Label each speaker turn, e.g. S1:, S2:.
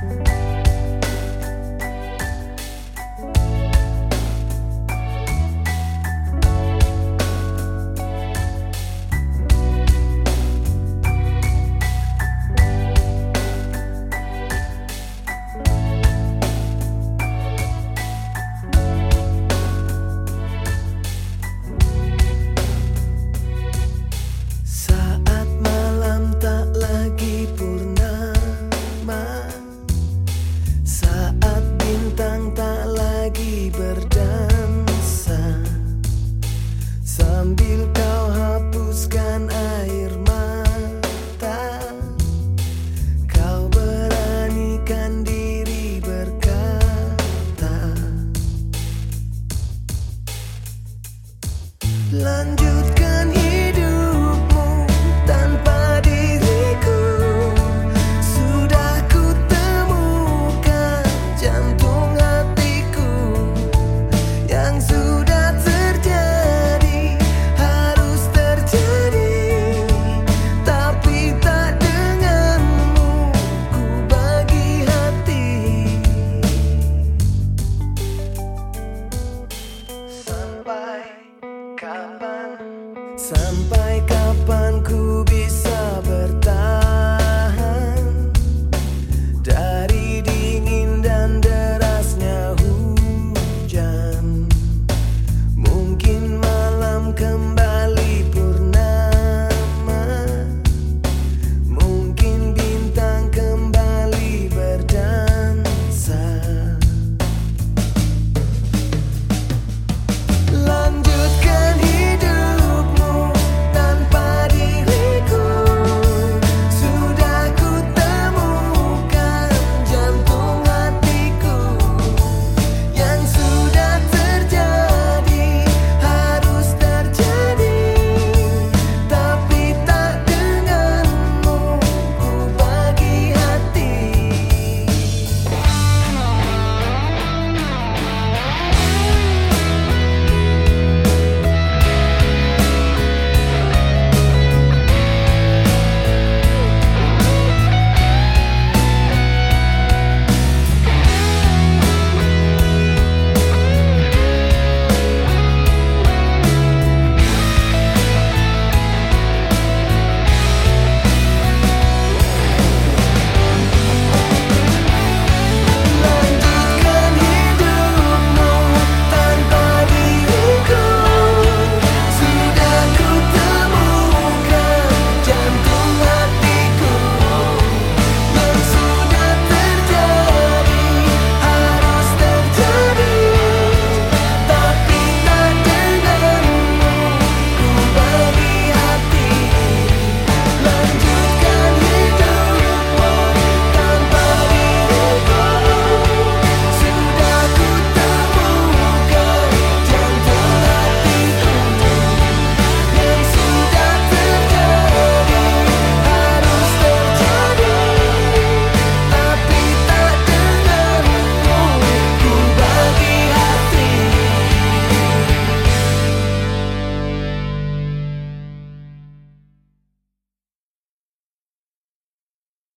S1: Bye. Sambil kau hapuskan air mata Kau beranikan diri berkata Lanjut Sampai kapan ku bisa bertahan? Dari dingin dan derasnya hujan. Mungkin malam kembali